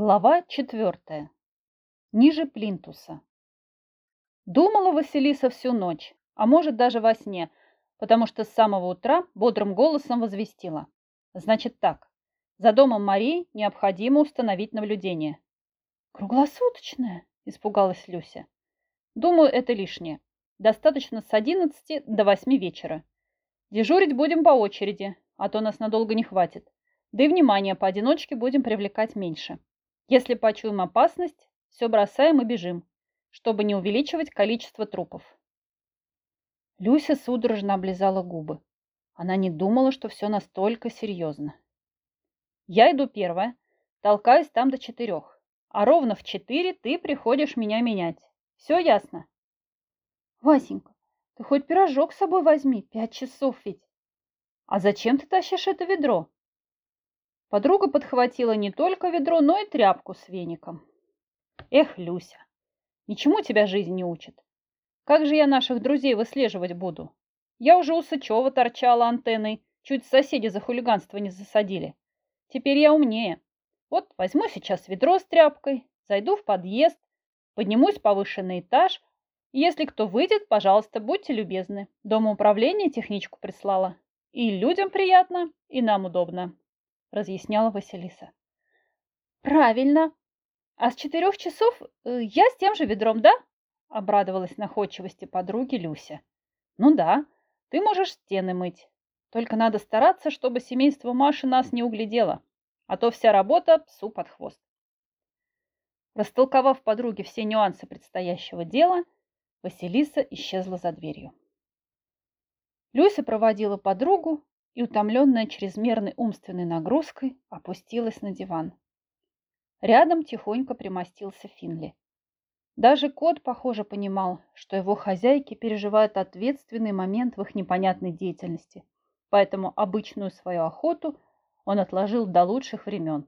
Глава четвертая. Ниже плинтуса. Думала Василиса всю ночь, а может даже во сне, потому что с самого утра бодрым голосом возвестила. Значит так, за домом Марии необходимо установить наблюдение. Круглосуточное? Испугалась Люся. Думаю, это лишнее. Достаточно с одиннадцати до восьми вечера. Дежурить будем по очереди, а то нас надолго не хватит. Да и внимание поодиночке будем привлекать меньше. Если почуем опасность, все бросаем и бежим, чтобы не увеличивать количество трупов. Люся судорожно облизала губы. Она не думала, что все настолько серьезно. Я иду первая, толкаюсь там до четырех, а ровно в четыре ты приходишь меня менять. Все ясно? Васенька, ты хоть пирожок с собой возьми, пять часов ведь. А зачем ты тащишь это ведро? Подруга подхватила не только ведро, но и тряпку с веником. Эх, Люся, ничему тебя жизнь не учит. Как же я наших друзей выслеживать буду? Я уже у Сычева торчала антенной, чуть соседи за хулиганство не засадили. Теперь я умнее. Вот возьму сейчас ведро с тряпкой, зайду в подъезд, поднимусь повыше на этаж. Если кто выйдет, пожалуйста, будьте любезны. Дома управления техничку прислала. И людям приятно, и нам удобно разъясняла Василиса. Правильно. А с четырех часов э, я с тем же ведром, да? Обрадовалась находчивости подруги Люся. Ну да, ты можешь стены мыть. Только надо стараться, чтобы семейство Маши нас не углядело, а то вся работа псу под хвост. Растолковав подруге все нюансы предстоящего дела, Василиса исчезла за дверью. Люся проводила подругу и, утомленная чрезмерной умственной нагрузкой, опустилась на диван. Рядом тихонько примостился Финли. Даже кот, похоже, понимал, что его хозяйки переживают ответственный момент в их непонятной деятельности, поэтому обычную свою охоту он отложил до лучших времен.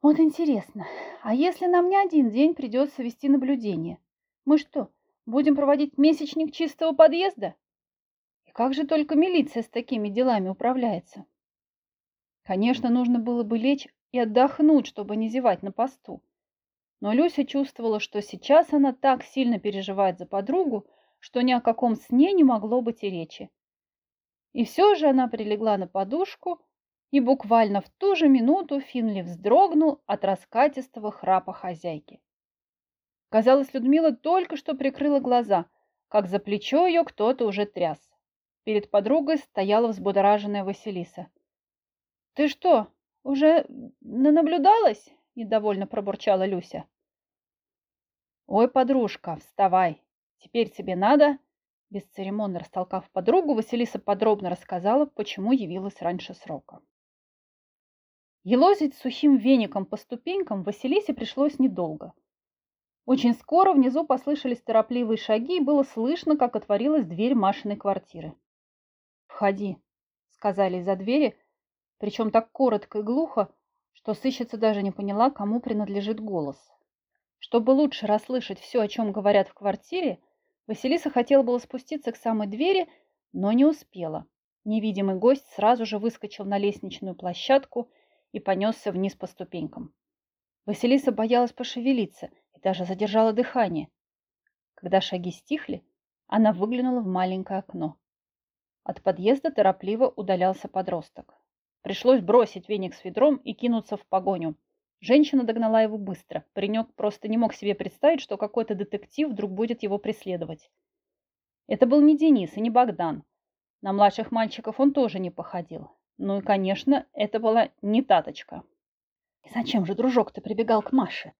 Вот интересно, а если нам не один день придется вести наблюдение? Мы что, будем проводить месячник чистого подъезда? И как же только милиция с такими делами управляется? Конечно, нужно было бы лечь и отдохнуть, чтобы не зевать на посту. Но Люся чувствовала, что сейчас она так сильно переживает за подругу, что ни о каком сне не могло быть и речи. И все же она прилегла на подушку, и буквально в ту же минуту Финли вздрогнул от раскатистого храпа хозяйки. Казалось, Людмила только что прикрыла глаза, как за плечо ее кто-то уже тряс. Перед подругой стояла взбудораженная Василиса. «Ты что, уже наблюдалась?» – недовольно пробурчала Люся. «Ой, подружка, вставай! Теперь тебе надо...» Бесцеремонно растолкав подругу, Василиса подробно рассказала, почему явилась раньше срока. Елозить сухим веником по ступенькам Василисе пришлось недолго. Очень скоро внизу послышались торопливые шаги, и было слышно, как отворилась дверь Машиной квартиры. «Входи», — сказали из-за двери, причем так коротко и глухо, что сыщица даже не поняла, кому принадлежит голос. Чтобы лучше расслышать все, о чем говорят в квартире, Василиса хотела было спуститься к самой двери, но не успела. Невидимый гость сразу же выскочил на лестничную площадку и понесся вниз по ступенькам. Василиса боялась пошевелиться и даже задержала дыхание. Когда шаги стихли, она выглянула в маленькое окно. От подъезда торопливо удалялся подросток. Пришлось бросить веник с ведром и кинуться в погоню. Женщина догнала его быстро. Паренек просто не мог себе представить, что какой-то детектив вдруг будет его преследовать. Это был не Денис и не Богдан. На младших мальчиков он тоже не походил. Ну и, конечно, это была не Таточка. И зачем же, дружок, ты прибегал к Маше?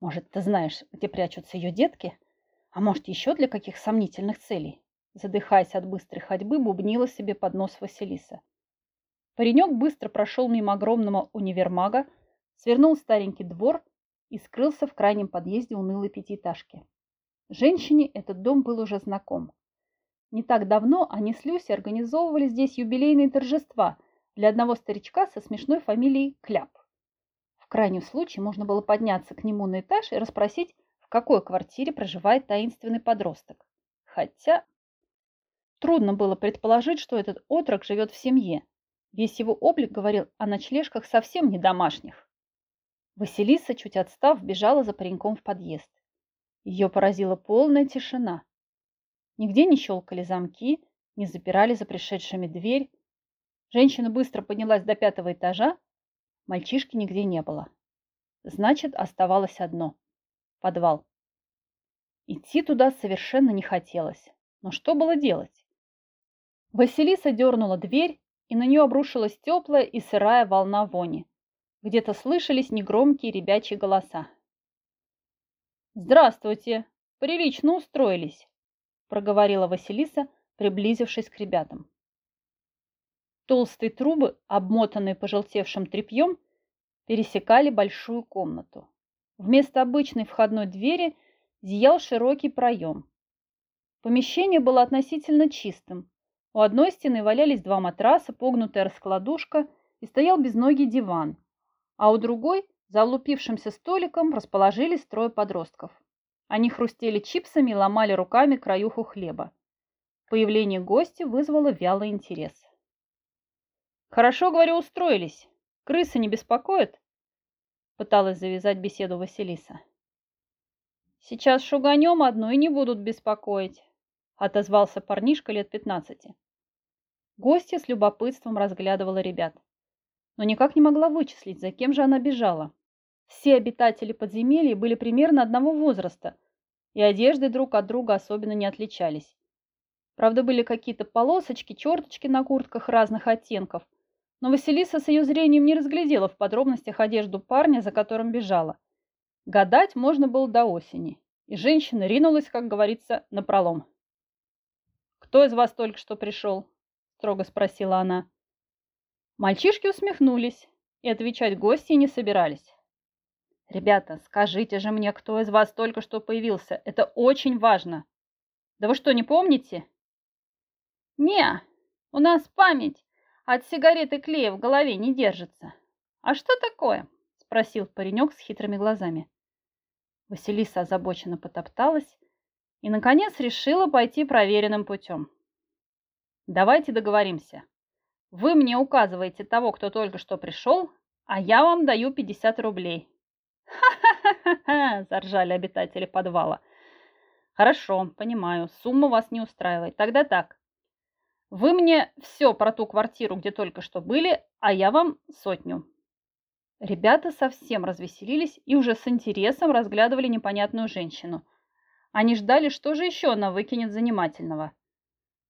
Может, ты знаешь, где прячутся ее детки? А может, еще для каких сомнительных целей? Задыхаясь от быстрой ходьбы, бубнила себе под нос Василиса. Паренек быстро прошел мимо огромного универмага, свернул старенький двор и скрылся в крайнем подъезде унылой пятиэтажки. Женщине этот дом был уже знаком. Не так давно они с Люси организовывали здесь юбилейные торжества для одного старичка со смешной фамилией Кляп. В крайнем случае можно было подняться к нему на этаж и расспросить, в какой квартире проживает таинственный подросток. Хотя Трудно было предположить, что этот отрок живет в семье. Весь его облик говорил о ночлежках совсем не домашних. Василиса, чуть отстав, бежала за пареньком в подъезд. Ее поразила полная тишина. Нигде не щелкали замки, не запирали за пришедшими дверь. Женщина быстро поднялась до пятого этажа. Мальчишки нигде не было. Значит, оставалось одно – подвал. Идти туда совершенно не хотелось. Но что было делать? Василиса дернула дверь, и на нее обрушилась теплая и сырая волна вони. Где-то слышались негромкие ребячьи голоса. «Здравствуйте! Прилично устроились!» – проговорила Василиса, приблизившись к ребятам. Толстые трубы, обмотанные пожелтевшим тряпьем, пересекали большую комнату. Вместо обычной входной двери зиял широкий проем. Помещение было относительно чистым. У одной стены валялись два матраса, погнутая раскладушка и стоял безногий диван, а у другой, за лупившимся столиком, расположились трое подростков. Они хрустели чипсами и ломали руками краюху хлеба. Появление гостя вызвало вялый интерес. «Хорошо, говорю, устроились. Крысы не беспокоят?» Пыталась завязать беседу Василиса. «Сейчас шуганем одну и не будут беспокоить», отозвался парнишка лет пятнадцати. Гостья с любопытством разглядывала ребят, но никак не могла вычислить, за кем же она бежала. Все обитатели подземелья были примерно одного возраста, и одежды друг от друга особенно не отличались. Правда, были какие-то полосочки, черточки на куртках разных оттенков, но Василиса с ее зрением не разглядела в подробностях одежду парня, за которым бежала. Гадать можно было до осени, и женщина ринулась, как говорится, на пролом. «Кто из вас только что пришел?» – строго спросила она. Мальчишки усмехнулись и отвечать гости не собирались. «Ребята, скажите же мне, кто из вас только что появился. Это очень важно. Да вы что, не помните?» «Не, у нас память от сигареты клея в голове не держится. А что такое?» – спросил паренек с хитрыми глазами. Василиса озабоченно потопталась и, наконец, решила пойти проверенным путем. «Давайте договоримся. Вы мне указываете того, кто только что пришел, а я вам даю 50 рублей». «Ха-ха-ха-ха!» – заржали обитатели подвала. «Хорошо, понимаю, сумма вас не устраивает. Тогда так. Вы мне все про ту квартиру, где только что были, а я вам сотню. Ребята совсем развеселились и уже с интересом разглядывали непонятную женщину. Они ждали, что же еще она выкинет занимательного.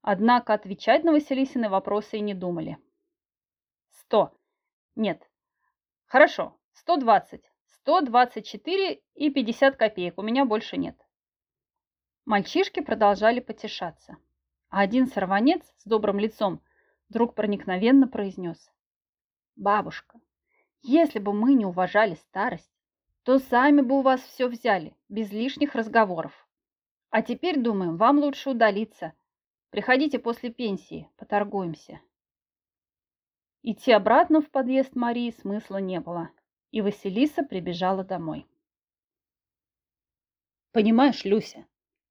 Однако отвечать на Василисины вопросы и не думали. Сто. Нет. Хорошо. Сто двадцать. Сто двадцать четыре и пятьдесят копеек. У меня больше нет. Мальчишки продолжали потешаться. А один сорванец с добрым лицом вдруг проникновенно произнес. «Бабушка, если бы мы не уважали старость, то сами бы у вас все взяли, без лишних разговоров. А теперь, думаем, вам лучше удалиться. Приходите после пенсии, поторгуемся. Идти обратно в подъезд Марии смысла не было, и Василиса прибежала домой. Понимаешь, Люся,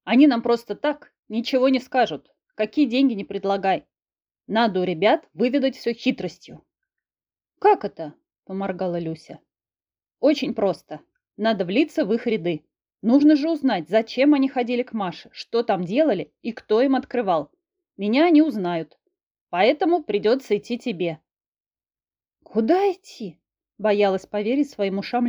они нам просто так ничего не скажут, какие деньги не предлагай. Надо у ребят выведать все хитростью. Как это? поморгала Люся. Очень просто. Надо влиться в их ряды. Нужно же узнать, зачем они ходили к Маше, что там делали и кто им открывал. Меня они узнают. Поэтому придется идти тебе. Куда идти? Боялась поверить своим ушам.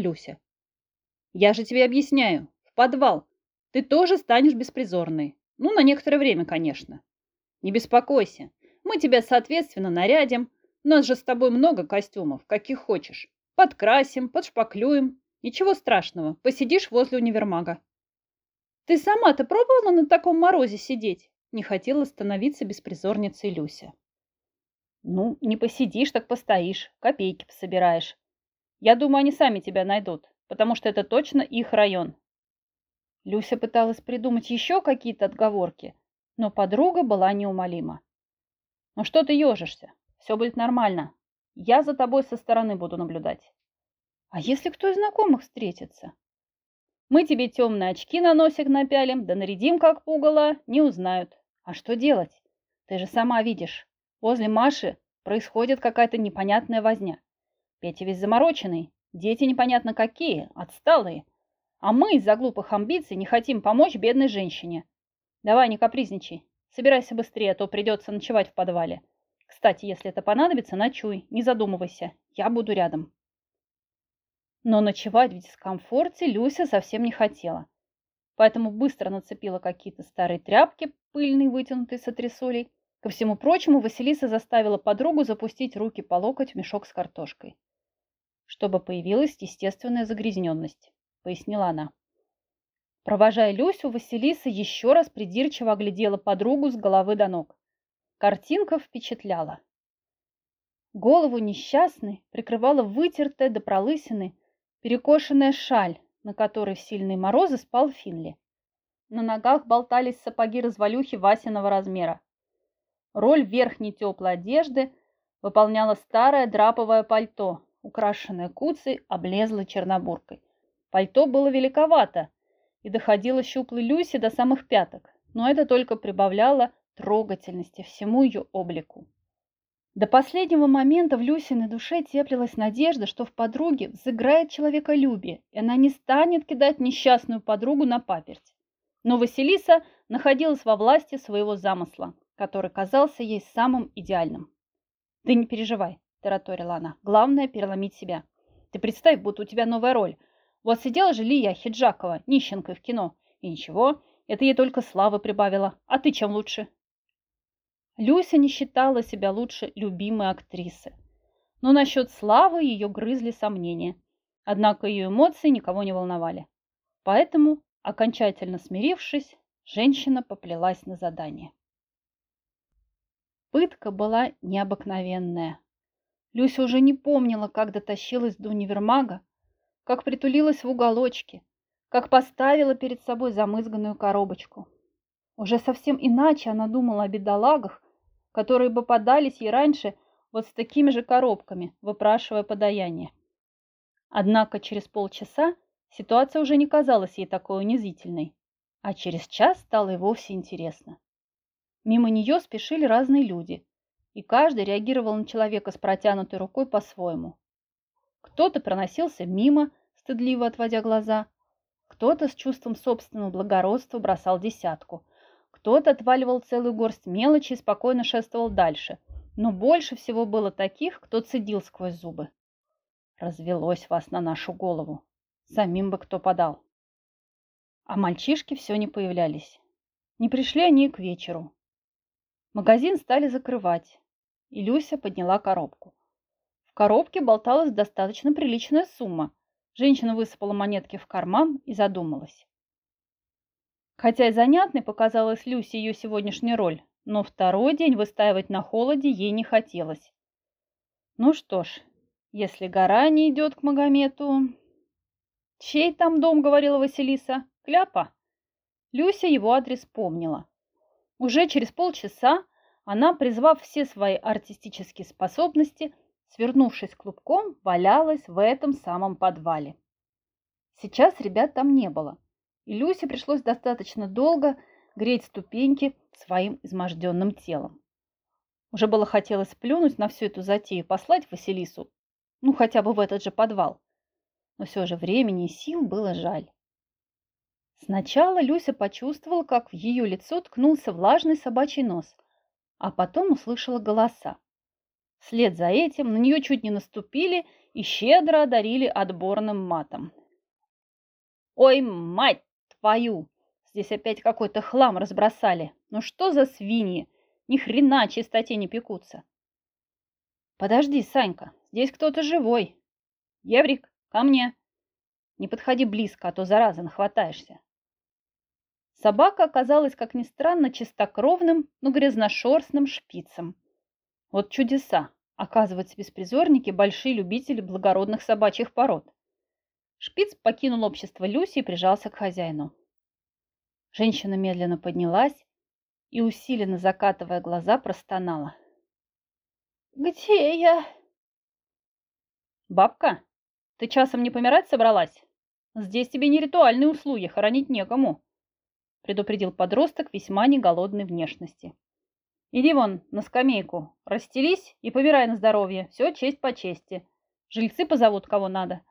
Я же тебе объясняю. В подвал. Ты тоже станешь беспризорной. Ну, на некоторое время, конечно. Не беспокойся. Мы тебя, соответственно, нарядим, у нас же с тобой много костюмов, каких хочешь. Подкрасим, подшпаклюем. Ничего страшного, посидишь возле универмага. Ты сама-то пробовала на таком морозе сидеть? Не хотела становиться беспризорницей Люся. Ну, не посидишь, так постоишь, копейки пособираешь. Я думаю, они сами тебя найдут, потому что это точно их район. Люся пыталась придумать еще какие-то отговорки, но подруга была неумолима. Ну что ты ежишься? Все будет нормально. Я за тобой со стороны буду наблюдать. А если кто из знакомых встретится? Мы тебе темные очки на носик напялим, да нарядим как пугало, не узнают. А что делать? Ты же сама видишь. Возле Маши происходит какая-то непонятная возня. Петя весь замороченный, Дети непонятно какие, отсталые. А мы из-за глупых амбиций не хотим помочь бедной женщине. Давай, не капризничай. Собирайся быстрее, а то придется ночевать в подвале. Кстати, если это понадобится, ночуй, не задумывайся. Я буду рядом. Но ночевать в дискомфорте Люся совсем не хотела. Поэтому быстро нацепила какие-то старые тряпки, пыльные, вытянутые с отрисолей. Ко всему прочему, Василиса заставила подругу запустить руки по локоть в мешок с картошкой. Чтобы появилась естественная загрязненность, пояснила она. Провожая Люсю, Василиса еще раз придирчиво оглядела подругу с головы до ног. Картинка впечатляла. Голову несчастной прикрывала вытертая до пролысины перекошенная шаль, на которой в сильные морозы спал Финли. На ногах болтались сапоги-развалюхи Васиного размера. Роль верхней теплой одежды выполняло старое драповое пальто, украшенное куцей, облезлой чернобуркой. Пальто было великовато и доходило щуплой Люси до самых пяток, но это только прибавляло трогательности всему ее облику. До последнего момента в Люсиной душе теплилась надежда, что в подруге взыграет человеколюбие, и она не станет кидать несчастную подругу на паперть. Но Василиса находилась во власти своего замысла, который казался ей самым идеальным. «Ты не переживай», – тараторила она, – «главное – переломить себя. Ты представь, будто у тебя новая роль. Вот сидела же Лия Хиджакова, нищенкой в кино, и ничего, это ей только славы прибавило. А ты чем лучше?» Люся не считала себя лучше любимой актрисы. Но насчет славы ее грызли сомнения. Однако ее эмоции никого не волновали. Поэтому, окончательно смирившись, женщина поплелась на задание. Пытка была необыкновенная. Люся уже не помнила, как дотащилась до универмага, как притулилась в уголочке, как поставила перед собой замызганную коробочку. Уже совсем иначе она думала о бедолагах, которые бы подались ей раньше вот с такими же коробками, выпрашивая подаяние. Однако через полчаса ситуация уже не казалась ей такой унизительной, а через час стало и вовсе интересно. Мимо нее спешили разные люди, и каждый реагировал на человека с протянутой рукой по-своему. Кто-то проносился мимо, стыдливо отводя глаза, кто-то с чувством собственного благородства бросал десятку – кто-то отваливал целую горсть мелочи и спокойно шествовал дальше. Но больше всего было таких, кто цедил сквозь зубы. Развелось вас на нашу голову. Самим бы кто подал. А мальчишки все не появлялись. Не пришли они к вечеру. Магазин стали закрывать, и Люся подняла коробку. В коробке болталась достаточно приличная сумма. Женщина высыпала монетки в карман и задумалась. Хотя и занятной показалась Люси ее сегодняшняя роль, но второй день выстаивать на холоде ей не хотелось. Ну что ж, если гора не идет к Магомету... Чей там дом, говорила Василиса? Кляпа? Люся его адрес помнила. Уже через полчаса она, призвав все свои артистические способности, свернувшись клубком, валялась в этом самом подвале. Сейчас ребят там не было и Люсе пришлось достаточно долго греть ступеньки своим изможденным телом. Уже было хотелось плюнуть на всю эту затею, послать Василису, ну хотя бы в этот же подвал. Но все же времени и сил было жаль. Сначала Люся почувствовала, как в ее лицо ткнулся влажный собачий нос, а потом услышала голоса. Вслед за этим на нее чуть не наступили и щедро одарили отборным матом. «Ой, мать твою! Здесь опять какой-то хлам разбросали. Ну что за свиньи? Ни хрена чистоте не пекутся. Подожди, Санька, здесь кто-то живой. Еврик, ко мне. Не подходи близко, а то зараза нахватаешься. Собака оказалась, как ни странно, чистокровным, но грязношерстным шпицем. Вот чудеса. Оказывается, беспризорники – большие любители благородных собачьих пород. Шпиц покинул общество Люси и прижался к хозяину. Женщина медленно поднялась и, усиленно закатывая глаза, простонала. «Где я?» «Бабка, ты часом не помирать собралась? Здесь тебе не ритуальные услуги, хоронить некому», предупредил подросток весьма неголодной внешности. «Иди вон на скамейку, расстелись и помирай на здоровье, все честь по чести. Жильцы позовут кого надо,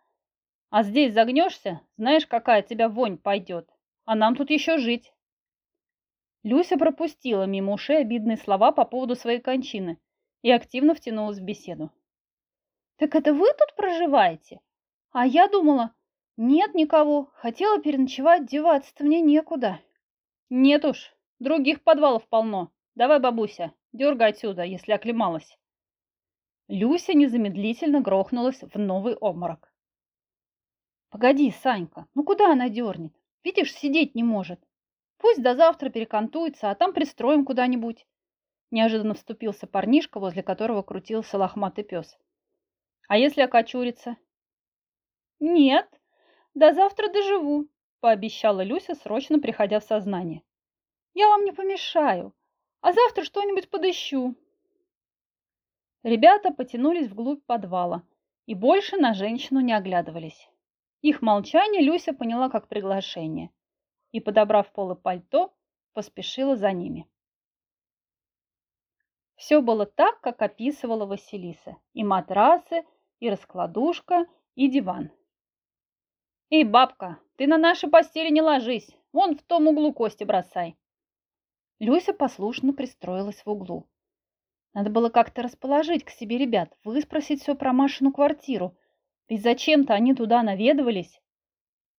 А здесь загнешься, знаешь, какая тебя вонь пойдет. А нам тут еще жить. Люся пропустила мимо ушей обидные слова по поводу своей кончины и активно втянулась в беседу. «Так это вы тут проживаете? А я думала, нет никого, хотела переночевать, деваться-то мне некуда». «Нет уж, других подвалов полно. Давай, бабуся, дергай отсюда, если оклемалась». Люся незамедлительно грохнулась в новый обморок. «Погоди, Санька, ну куда она дернет? Видишь, сидеть не может. Пусть до завтра перекантуется, а там пристроим куда-нибудь. Неожиданно вступился парнишка, возле которого крутился лохматый пес. А если окочурится? Нет, до завтра доживу, пообещала Люся, срочно приходя в сознание. Я вам не помешаю, а завтра что-нибудь подыщу. Ребята потянулись вглубь подвала и больше на женщину не оглядывались. Их молчание Люся поняла как приглашение и, подобрав полы пальто, поспешила за ними. Все было так, как описывала Василиса. И матрасы, и раскладушка, и диван. «Эй, бабка, ты на нашей постели не ложись, вон в том углу кости бросай». Люся послушно пристроилась в углу. Надо было как-то расположить к себе ребят, выспросить все про Машину квартиру, ведь зачем-то они туда наведывались.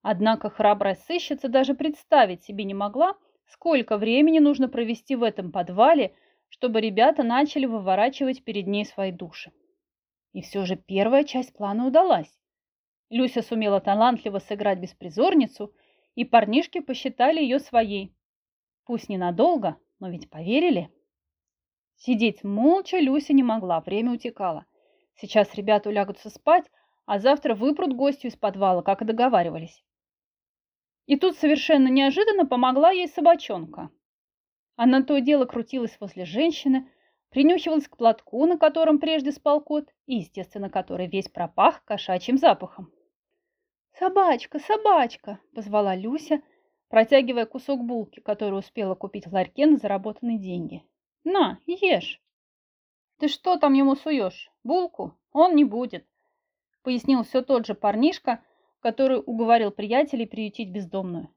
Однако храбрая сыщица даже представить себе не могла, сколько времени нужно провести в этом подвале, чтобы ребята начали выворачивать перед ней свои души. И все же первая часть плана удалась. Люся сумела талантливо сыграть беспризорницу, и парнишки посчитали ее своей. Пусть ненадолго, но ведь поверили. Сидеть молча Люся не могла, время утекало. Сейчас ребята улягутся спать, а завтра выпрут гостю из подвала, как и договаривались. И тут совершенно неожиданно помогла ей собачонка. Она то дело крутилась возле женщины, принюхивалась к платку, на котором прежде спал кот, и, естественно, который весь пропах кошачьим запахом. «Собачка, собачка!» – позвала Люся, протягивая кусок булки, который успела купить в ларьке на заработанные деньги. «На, ешь!» «Ты что там ему суешь? Булку? Он не будет!» – пояснил все тот же парнишка, который уговорил приятелей приютить бездомную.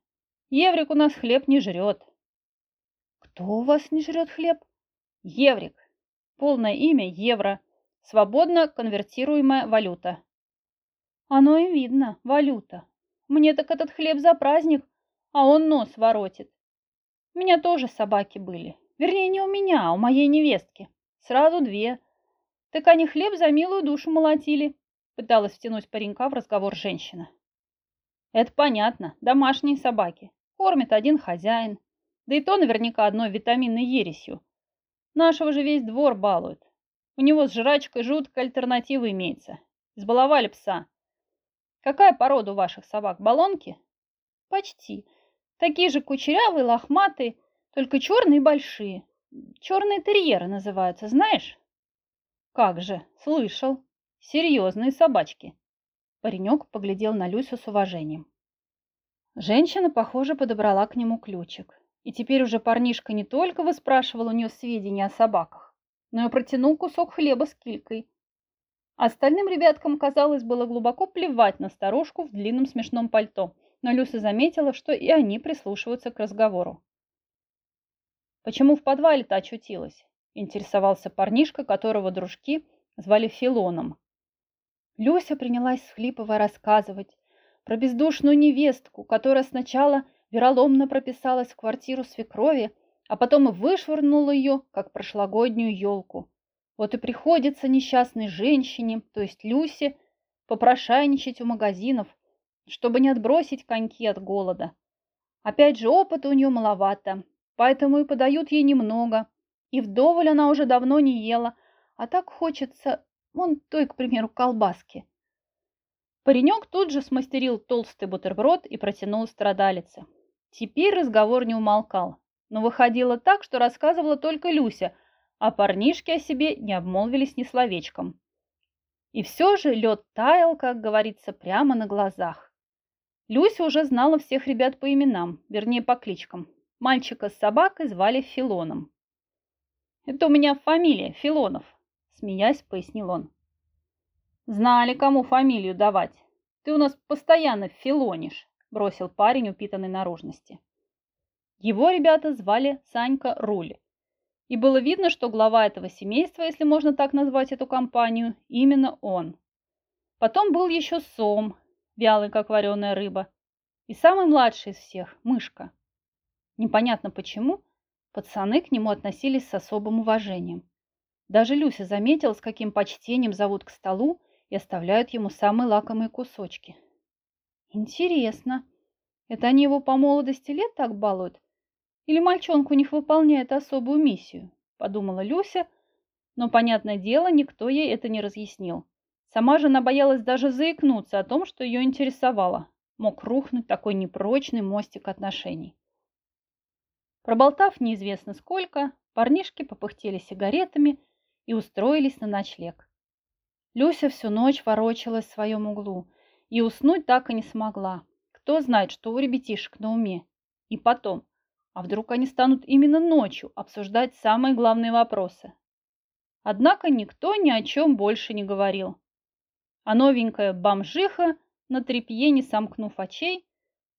Еврик у нас хлеб не жрет. Кто у вас не жрет хлеб? Еврик. Полное имя Евро. Свободно конвертируемая валюта. Оно и видно, валюта. Мне так этот хлеб за праздник, а он нос воротит. У меня тоже собаки были. Вернее, не у меня, а у моей невестки. Сразу две. Так они хлеб за милую душу молотили. Пыталась втянуть паренька в разговор женщина. Это понятно, домашние собаки. Кормит один хозяин. Да и то наверняка одной витаминной ересью. Нашего же весь двор балует. У него с жрачкой жуткая альтернатива имеется. Избаловали пса. Какая порода у ваших собак? Балонки? Почти. Такие же кучерявые, лохматые, только черные и большие. Черные терьеры называются, знаешь? Как же, слышал. Серьезные собачки. Паренек поглядел на Люсю с уважением. Женщина, похоже, подобрала к нему ключик. И теперь уже парнишка не только выспрашивал у нее сведения о собаках, но и протянул кусок хлеба с килькой. Остальным ребяткам, казалось, было глубоко плевать на старушку в длинном смешном пальто, но Люся заметила, что и они прислушиваются к разговору. «Почему в подвале-то очутилась?» – интересовался парнишка, которого дружки звали Филоном. Люся принялась схлипывая рассказывать про бездушную невестку, которая сначала вероломно прописалась в квартиру свекрови, а потом и вышвырнула ее, как прошлогоднюю елку. Вот и приходится несчастной женщине, то есть Люсе, попрошайничать у магазинов, чтобы не отбросить коньки от голода. Опять же, опыта у нее маловато, поэтому и подают ей немного, и вдоволь она уже давно не ела, а так хочется Вон той, к примеру, колбаски. Паренек тут же смастерил толстый бутерброд и протянул страдалице. Теперь разговор не умолкал, но выходило так, что рассказывала только Люся, а парнишки о себе не обмолвились ни словечком. И все же лед таял, как говорится, прямо на глазах. Люся уже знала всех ребят по именам, вернее по кличкам. Мальчика с собакой звали Филоном. «Это у меня фамилия, Филонов», смеясь, пояснил он. Знали, кому фамилию давать. Ты у нас постоянно филонишь, бросил парень упитанной наружности. Его ребята звали Санька Руль. И было видно, что глава этого семейства, если можно так назвать эту компанию, именно он. Потом был еще Сом, вялый, как вареная рыба. И самый младший из всех – Мышка. Непонятно почему, пацаны к нему относились с особым уважением. Даже Люся заметила, с каким почтением зовут к столу и оставляют ему самые лакомые кусочки. Интересно, это они его по молодости лет так балуют? Или мальчонку у них выполняет особую миссию? Подумала Люся, но, понятное дело, никто ей это не разъяснил. Сама же она боялась даже заикнуться о том, что ее интересовало. Мог рухнуть такой непрочный мостик отношений. Проболтав неизвестно сколько, парнишки попыхтели сигаретами и устроились на ночлег. Люся всю ночь ворочалась в своем углу и уснуть так и не смогла. Кто знает, что у ребятишек на уме. И потом, а вдруг они станут именно ночью обсуждать самые главные вопросы? Однако никто ни о чем больше не говорил. А новенькая бомжиха, на тряпье не сомкнув очей,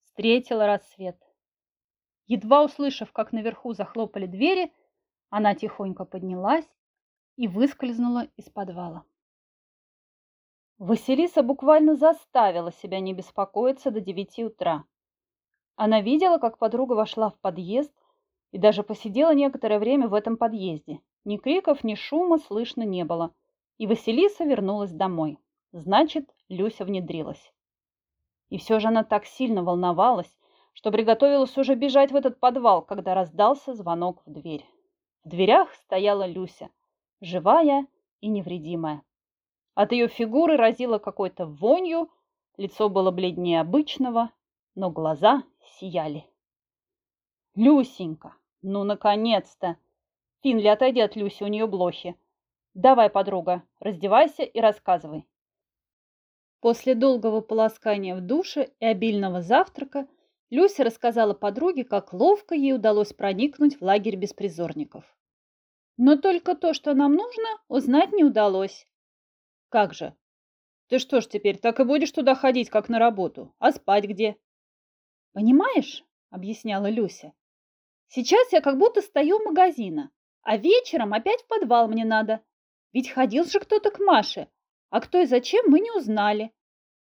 встретила рассвет. Едва услышав, как наверху захлопали двери, она тихонько поднялась и выскользнула из подвала. Василиса буквально заставила себя не беспокоиться до девяти утра. Она видела, как подруга вошла в подъезд и даже посидела некоторое время в этом подъезде. Ни криков, ни шума слышно не было. И Василиса вернулась домой. Значит, Люся внедрилась. И все же она так сильно волновалась, что приготовилась уже бежать в этот подвал, когда раздался звонок в дверь. В дверях стояла Люся, живая и невредимая. От ее фигуры разило какой-то вонью, лицо было бледнее обычного, но глаза сияли. «Люсенька, ну, наконец-то!» Финли, отойди от Люси, у нее блохи. «Давай, подруга, раздевайся и рассказывай». После долгого полоскания в душе и обильного завтрака Люся рассказала подруге, как ловко ей удалось проникнуть в лагерь беспризорников. Но только то, что нам нужно, узнать не удалось. Как же? Ты что ж теперь так и будешь туда ходить, как на работу? А спать где? Понимаешь, объясняла Люся. Сейчас я как будто стою у магазина, а вечером опять в подвал мне надо. Ведь ходил же кто-то к Маше, а кто и зачем мы не узнали.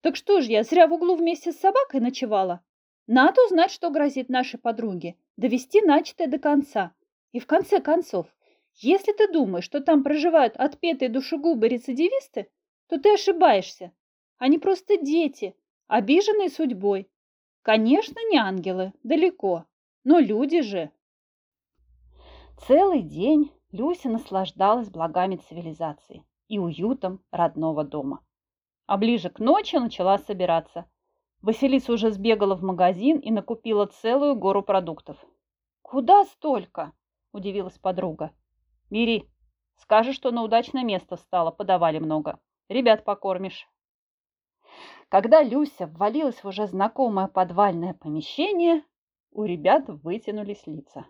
Так что ж я зря в углу вместе с собакой ночевала? Надо узнать, что грозит нашей подруге, довести начатое до конца. И в конце концов, если ты думаешь, что там проживают отпетые душегубы-рецидивисты, то ты ошибаешься. Они просто дети, обиженные судьбой. Конечно, не ангелы, далеко, но люди же. Целый день Люся наслаждалась благами цивилизации и уютом родного дома. А ближе к ночи начала собираться. Василиса уже сбегала в магазин и накупила целую гору продуктов. «Куда столько?» – удивилась подруга. Мири, скажешь, что на удачное место встала, подавали много. Ребят покормишь. Когда Люся ввалилась в уже знакомое подвальное помещение, у ребят вытянулись лица.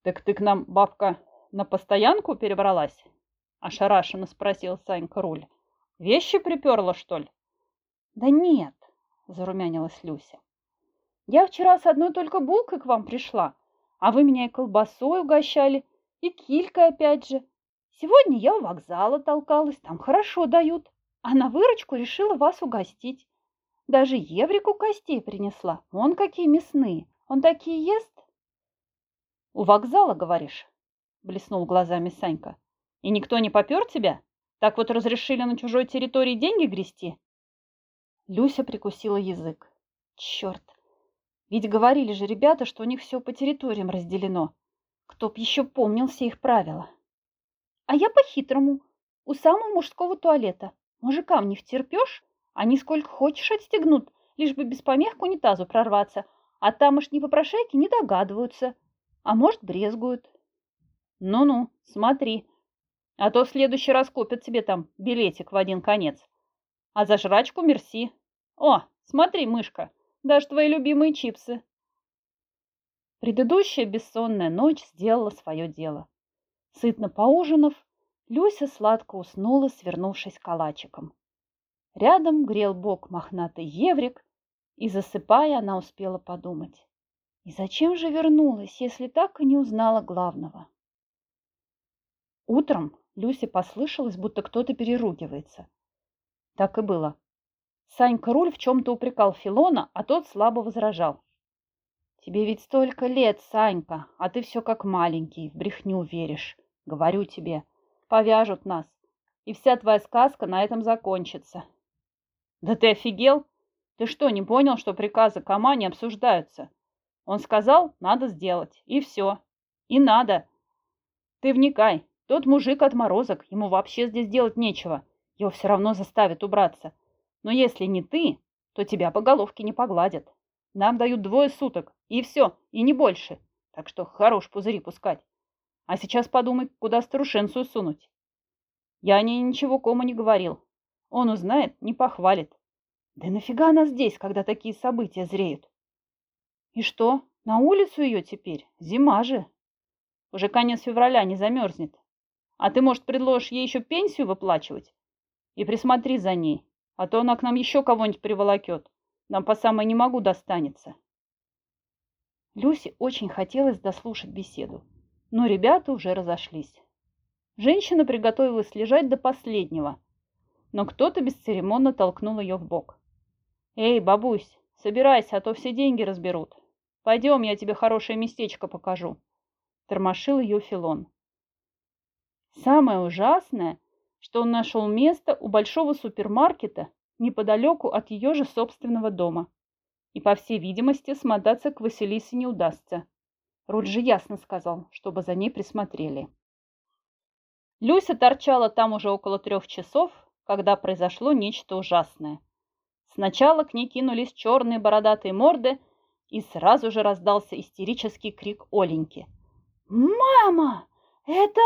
«Так ты к нам, бабка, на постоянку перебралась?» – ошарашенно спросил Санька Руль. «Вещи приперла, что ли?» «Да нет», – зарумянилась Люся. «Я вчера с одной только булкой к вам пришла, а вы меня и колбасой угощали, и килька опять же. Сегодня я у вокзала толкалась, там хорошо дают. А на выручку решила вас угостить. Даже еврику костей принесла. Вон какие мясные. Он такие ест? У вокзала, говоришь? Блеснул глазами Санька. И никто не попер тебя? Так вот разрешили на чужой территории деньги грести? Люся прикусила язык. Черт! Ведь говорили же ребята, что у них все по территориям разделено. Кто б еще помнил все их правила. А я по-хитрому, у самого мужского туалета. Мужикам не втерпешь, они сколько хочешь отстегнут, лишь бы без помех к унитазу прорваться, а тамошние попрошайки не догадываются, а может брезгуют. Ну-ну, смотри, а то в следующий раз купят тебе там билетик в один конец. А за жрачку мерси. О, смотри, мышка, даже твои любимые чипсы. Предыдущая бессонная ночь сделала свое дело. Сытно поужинав, Люся сладко уснула, свернувшись калачиком. Рядом грел бок мохнатый еврик, и, засыпая, она успела подумать. И зачем же вернулась, если так и не узнала главного? Утром Люсе послышалось, будто кто-то переругивается. Так и было. Санька Руль в чем-то упрекал Филона, а тот слабо возражал. «Тебе ведь столько лет, Санька, а ты все как маленький, в брехню веришь. Говорю тебе, повяжут нас, и вся твоя сказка на этом закончится». «Да ты офигел? Ты что, не понял, что приказы Кама не обсуждаются? Он сказал, надо сделать, и все. И надо. Ты вникай, тот мужик отморозок, ему вообще здесь делать нечего. Его все равно заставят убраться. Но если не ты, то тебя по головке не погладят. Нам дают двое суток, и все, и не больше. Так что хорош пузыри пускать. А сейчас подумай, куда старушенцию сунуть. Я не ничего кому не говорил. Он узнает, не похвалит. Да нафига она здесь, когда такие события зреют? И что, на улицу ее теперь? Зима же. Уже конец февраля не замерзнет. А ты, может, предложишь ей еще пенсию выплачивать? И присмотри за ней, а то она к нам еще кого-нибудь приволокет. Нам по самой не могу достанется. Люсе очень хотелось дослушать беседу, но ребята уже разошлись. Женщина приготовилась лежать до последнего, но кто-то бесцеремонно толкнул ее в бок. «Эй, бабусь, собирайся, а то все деньги разберут. Пойдем, я тебе хорошее местечко покажу», – тормошил ее Филон. Самое ужасное, что он нашел место у большого супермаркета неподалеку от ее же собственного дома. И, по всей видимости, смотаться к Василисе не удастся. Руль же ясно сказал, чтобы за ней присмотрели. Люся торчала там уже около трех часов, когда произошло нечто ужасное. Сначала к ней кинулись черные бородатые морды, и сразу же раздался истерический крик Оленьки. «Мама! Это...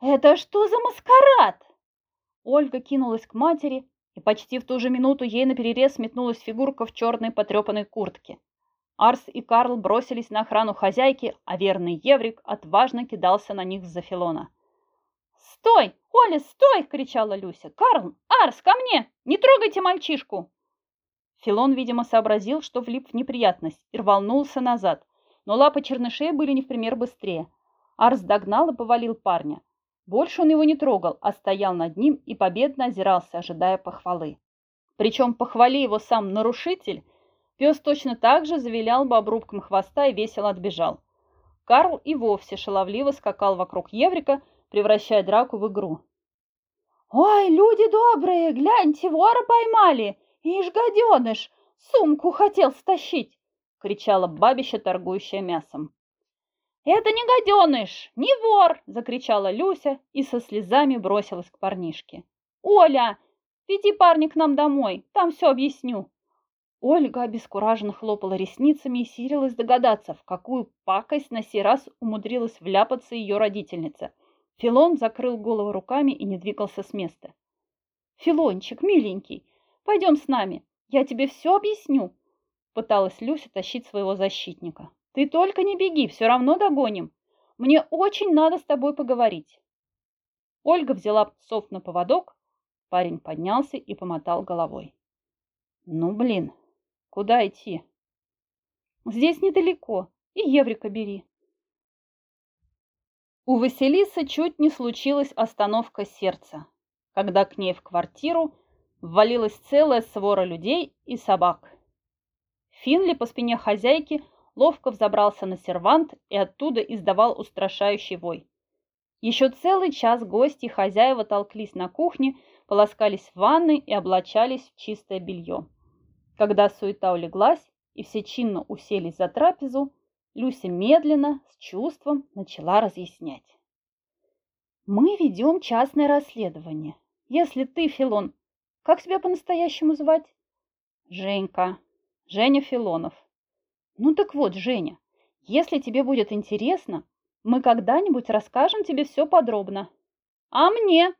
это что за маскарад?» Ольга кинулась к матери, и почти в ту же минуту ей наперерез метнулась фигурка в черной потрепанной куртке. Арс и Карл бросились на охрану хозяйки, а верный Еврик отважно кидался на них с зафилона. «Стой! Оля, стой!» – кричала Люся. «Карл! Арс, ко мне! Не трогайте мальчишку!» Филон, видимо, сообразил, что влип в неприятность и рванулся назад, но лапы чернышей были не в пример быстрее. Арс догнал и повалил парня. Больше он его не трогал, а стоял над ним и победно озирался, ожидая похвалы. Причем похвали его сам нарушитель, пес точно так же завилял бы обрубком хвоста и весело отбежал. Карл и вовсе шаловливо скакал вокруг Еврика, превращая драку в игру. «Ой, люди добрые, гляньте, вора поймали! Ишь, гаденыш, сумку хотел стащить!» — кричала бабища, торгующая мясом. «Это не гаденыш, не вор!» – закричала Люся и со слезами бросилась к парнишке. «Оля, веди парня к нам домой, там все объясню!» Ольга обескураженно хлопала ресницами и силилась догадаться, в какую пакость на сей раз умудрилась вляпаться ее родительница. Филон закрыл голову руками и не двигался с места. «Филончик, миленький, пойдем с нами, я тебе все объясню!» Пыталась Люся тащить своего защитника. Ты только не беги, все равно догоним. Мне очень надо с тобой поговорить. Ольга взяла псов на поводок. Парень поднялся и помотал головой. Ну, блин, куда идти? Здесь недалеко. И Еврика бери. У Василисы чуть не случилась остановка сердца, когда к ней в квартиру ввалилась целая свора людей и собак. Финли по спине хозяйки ловко взобрался на сервант и оттуда издавал устрашающий вой. Еще целый час гости и хозяева толклись на кухне, полоскались в ванной и облачались в чистое белье. Когда суета улеглась и все чинно уселись за трапезу, Люся медленно, с чувством начала разъяснять. «Мы ведем частное расследование. Если ты, Филон, как тебя по-настоящему звать?» «Женька. Женя Филонов. Ну так вот, Женя, если тебе будет интересно, мы когда-нибудь расскажем тебе все подробно. А мне?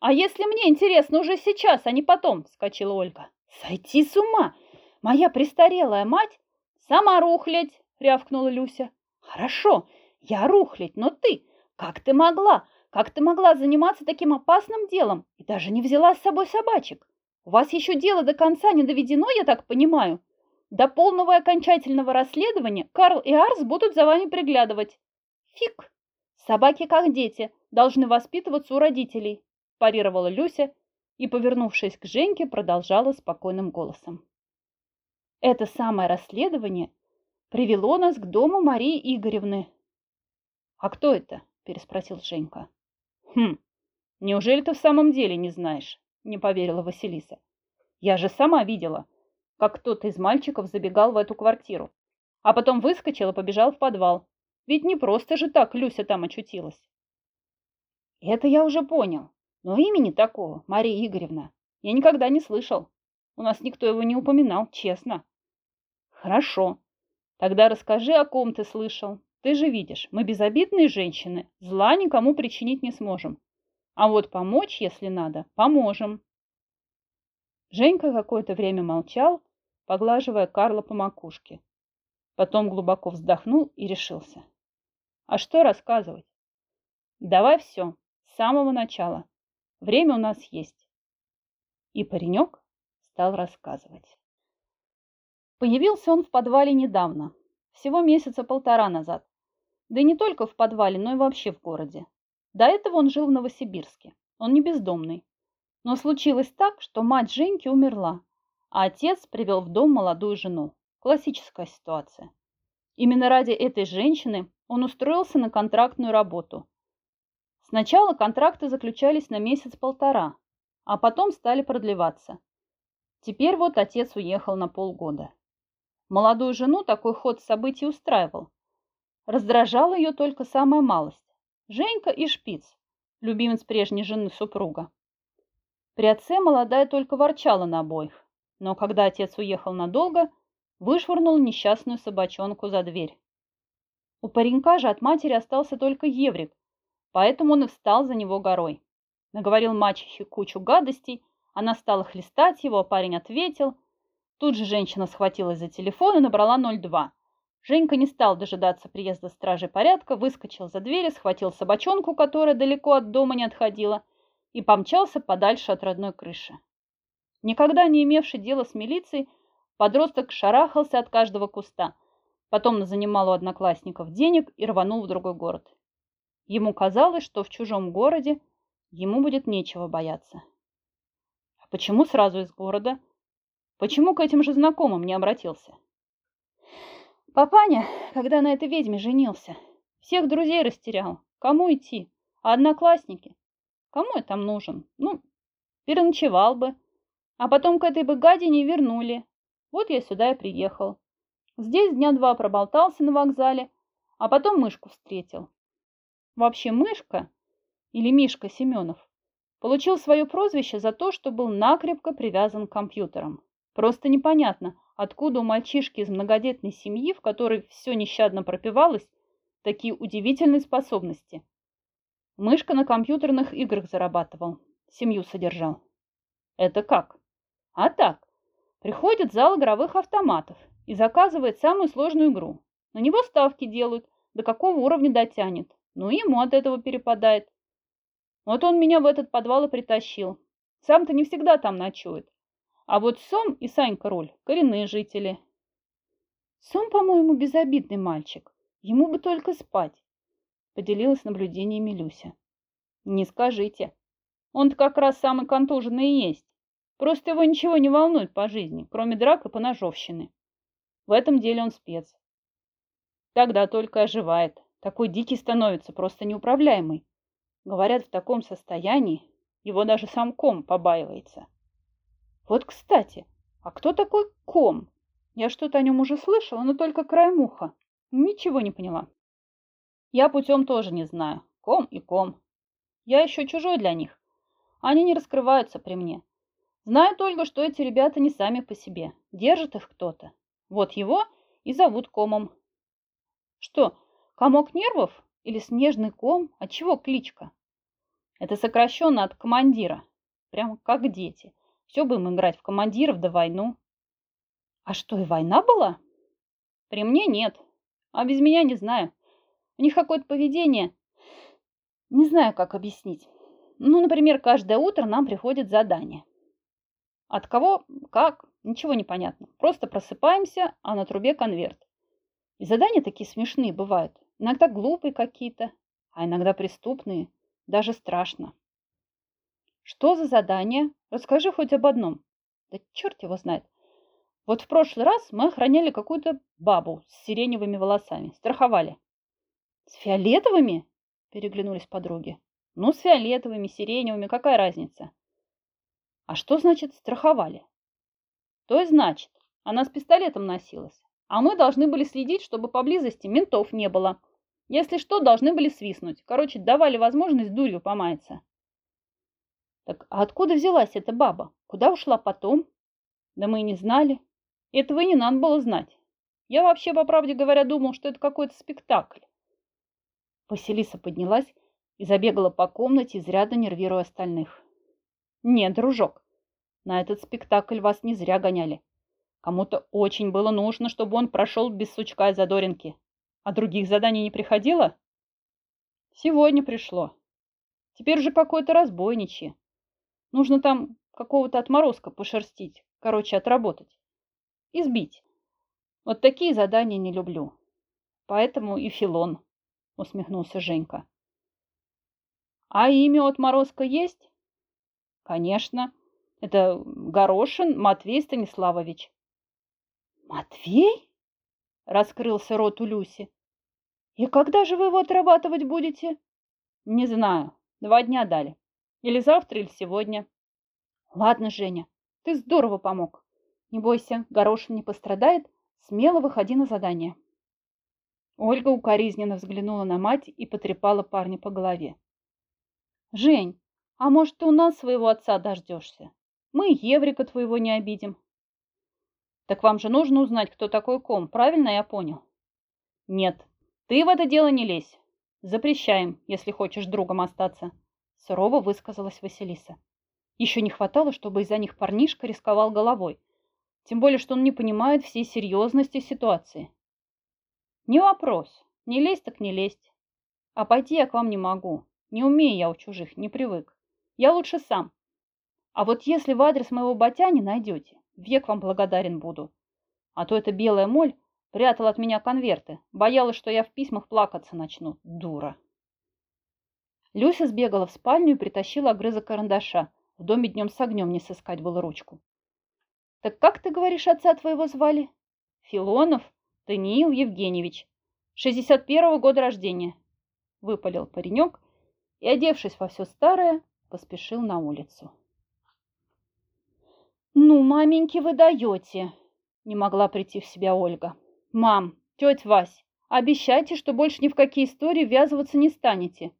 А если мне интересно уже сейчас, а не потом, вскочила Ольга. Сойти с ума! Моя престарелая мать сама рухлядь, рявкнула Люся. Хорошо, я рухлядь, но ты, как ты могла, как ты могла заниматься таким опасным делом и даже не взяла с собой собачек? У вас еще дело до конца не доведено, я так понимаю? До полного и окончательного расследования Карл и Арс будут за вами приглядывать. Фиг! Собаки, как дети, должны воспитываться у родителей, парировала Люся и, повернувшись к Женьке, продолжала спокойным голосом. Это самое расследование привело нас к дому Марии Игоревны. «А кто это?» – переспросил Женька. «Хм, неужели ты в самом деле не знаешь?» – не поверила Василиса. «Я же сама видела, как кто-то из мальчиков забегал в эту квартиру, а потом выскочил и побежал в подвал. Ведь не просто же так Люся там очутилась. Это я уже понял, но имени такого, Мария Игоревна, я никогда не слышал. У нас никто его не упоминал, честно. Хорошо. Тогда расскажи, о ком ты слышал. Ты же видишь, мы безобидные женщины, зла никому причинить не сможем. А вот помочь, если надо, поможем. Женька какое-то время молчал, поглаживая Карла по макушке. Потом глубоко вздохнул и решился. А что рассказывать? Давай все, с самого начала. Время у нас есть. И паренек стал рассказывать. Появился он в подвале недавно, всего месяца полтора назад. Да и не только в подвале, но и вообще в городе. До этого он жил в Новосибирске. Он не бездомный. Но случилось так, что мать Женьки умерла, а отец привел в дом молодую жену. Классическая ситуация. Именно ради этой женщины он устроился на контрактную работу. Сначала контракты заключались на месяц-полтора, а потом стали продлеваться. Теперь вот отец уехал на полгода. Молодую жену такой ход событий устраивал. Раздражала ее только самая малость. Женька и Шпиц, любимец прежней жены супруга. При отце молодая только ворчала на обоих но когда отец уехал надолго, вышвырнул несчастную собачонку за дверь. У паренька же от матери остался только еврик, поэтому он и встал за него горой. Наговорил мачехе кучу гадостей, она стала хлестать его, а парень ответил. Тут же женщина схватилась за телефон и набрала 02. Женька не стал дожидаться приезда стражей порядка, выскочил за дверь, схватил собачонку, которая далеко от дома не отходила, и помчался подальше от родной крыши. Никогда не имевший дела с милицией, подросток шарахался от каждого куста, потом занимал у одноклассников денег и рванул в другой город. Ему казалось, что в чужом городе ему будет нечего бояться. А почему сразу из города? Почему к этим же знакомым не обратился? Папаня, когда на этой ведьме женился, всех друзей растерял. Кому идти? А одноклассники? Кому я там нужен? Ну, переночевал бы. А потом к этой бы гадине вернули. Вот я сюда и приехал. Здесь дня два проболтался на вокзале, а потом мышку встретил. Вообще мышка, или Мишка Семенов, получил свое прозвище за то, что был накрепко привязан к компьютерам. Просто непонятно, откуда у мальчишки из многодетной семьи, в которой все нещадно пропивалось, такие удивительные способности. Мышка на компьютерных играх зарабатывал, семью содержал. Это как? А так, приходит зал игровых автоматов и заказывает самую сложную игру. На него ставки делают, до какого уровня дотянет. Ну и ему от этого перепадает. Вот он меня в этот подвал и притащил. Сам-то не всегда там ночует. А вот Сом и Санька Роль – коренные жители. Сом, по-моему, безобидный мальчик. Ему бы только спать, поделилась наблюдениями Люся. Не скажите. Он-то как раз самый контуженный и есть. Просто его ничего не волнует по жизни, кроме драк и поножовщины. В этом деле он спец. Тогда только оживает. Такой дикий становится, просто неуправляемый. Говорят, в таком состоянии его даже сам ком побаивается. Вот, кстати, а кто такой ком? Я что-то о нем уже слышала, но только краем уха. Ничего не поняла. Я путем тоже не знаю. Ком и ком. Я еще чужой для них. Они не раскрываются при мне. Знаю только, что эти ребята не сами по себе. Держит их кто-то. Вот его и зовут комом. Что, комок нервов или снежный ком? От чего кличка? Это сокращенно от командира. Прямо как дети. Все им играть в командиров да войну. А что, и война была? При мне нет. А без меня не знаю. У них какое-то поведение. Не знаю, как объяснить. Ну, например, каждое утро нам приходит задание. От кого? Как? Ничего не понятно. Просто просыпаемся, а на трубе конверт. И задания такие смешные бывают. Иногда глупые какие-то, а иногда преступные. Даже страшно. Что за задание? Расскажи хоть об одном. Да черт его знает. Вот в прошлый раз мы охраняли какую-то бабу с сиреневыми волосами. Страховали. С фиолетовыми? Переглянулись подруги. Ну, с фиолетовыми, сиреневыми, какая разница? А что значит страховали? То есть значит, она с пистолетом носилась, а мы должны были следить, чтобы поблизости ментов не было. Если что, должны были свистнуть. Короче, давали возможность дурью помаяться. Так а откуда взялась эта баба? Куда ушла потом? Да мы и не знали. Этого и не надо было знать. Я вообще, по правде говоря, думал, что это какой-то спектакль. Василиса поднялась и забегала по комнате, изрядно нервируя остальных. Нет, дружок, на этот спектакль вас не зря гоняли. Кому-то очень было нужно, чтобы он прошел без сучка и задоринки. А других заданий не приходило? Сегодня пришло. Теперь же какое-то разбойничье. Нужно там какого-то отморозка пошерстить, короче, отработать. Избить. Вот такие задания не люблю. Поэтому и Филон, усмехнулся Женька. А имя отморозка есть? Конечно. Это Горошин Матвей Станиславович. Матвей? Раскрылся рот у Люси. И когда же вы его отрабатывать будете? Не знаю. Два дня дали. Или завтра, или сегодня. Ладно, Женя, ты здорово помог. Не бойся, Горошин не пострадает. Смело выходи на задание. Ольга укоризненно взглянула на мать и потрепала парня по голове. Жень, а может, ты у нас своего отца дождешься? Мы Еврика твоего не обидим. Так вам же нужно узнать, кто такой ком, правильно я понял? Нет, ты в это дело не лезь. Запрещаем, если хочешь другом остаться, сурово высказалась Василиса. Еще не хватало, чтобы из-за них парнишка рисковал головой. Тем более, что он не понимает всей серьезности ситуации. Не вопрос. Не лезть так не лезть. А пойти я к вам не могу. Не умею я у чужих, не привык. Я лучше сам. А вот если в адрес моего батяни найдете, век вам благодарен буду. А то эта белая моль прятала от меня конверты, боялась, что я в письмах плакаться начну. Дура. Люся сбегала в спальню и притащила огрызок карандаша. В доме днем с огнем не сыскать было ручку. Так как ты говоришь, отца твоего звали? Филонов Даниил Евгеньевич. 61-го года рождения. Выпалил паренек и, одевшись во все старое, поспешил на улицу. «Ну, маменьки, вы даете!» – не могла прийти в себя Ольга. «Мам, тетя Вась, обещайте, что больше ни в какие истории ввязываться не станете».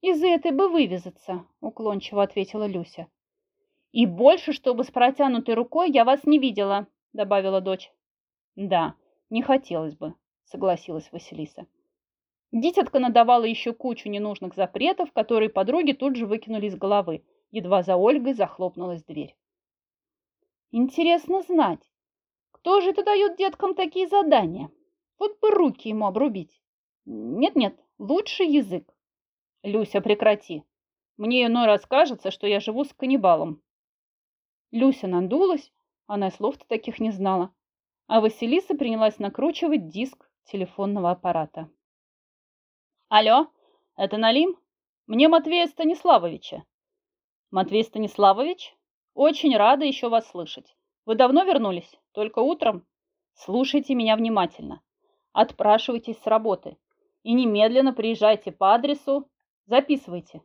«Из этой бы вывязаться», – уклончиво ответила Люся. «И больше, чтобы с протянутой рукой я вас не видела», – добавила дочь. «Да, не хотелось бы», – согласилась Василиса. Дитятка надавала еще кучу ненужных запретов, которые подруги тут же выкинули из головы. Едва за Ольгой захлопнулась дверь. Интересно знать, кто же это дает деткам такие задания? Вот бы руки ему обрубить. Нет-нет, лучше язык. Люся, прекрати. Мне иной раз кажется, что я живу с каннибалом. Люся надулась, она слов-то таких не знала. А Василиса принялась накручивать диск телефонного аппарата. Алло, это Налим? Мне Матвея Станиславовича. Матвей Станиславович? Очень рада еще вас слышать. Вы давно вернулись? Только утром? Слушайте меня внимательно. Отпрашивайтесь с работы. И немедленно приезжайте по адресу. Записывайте.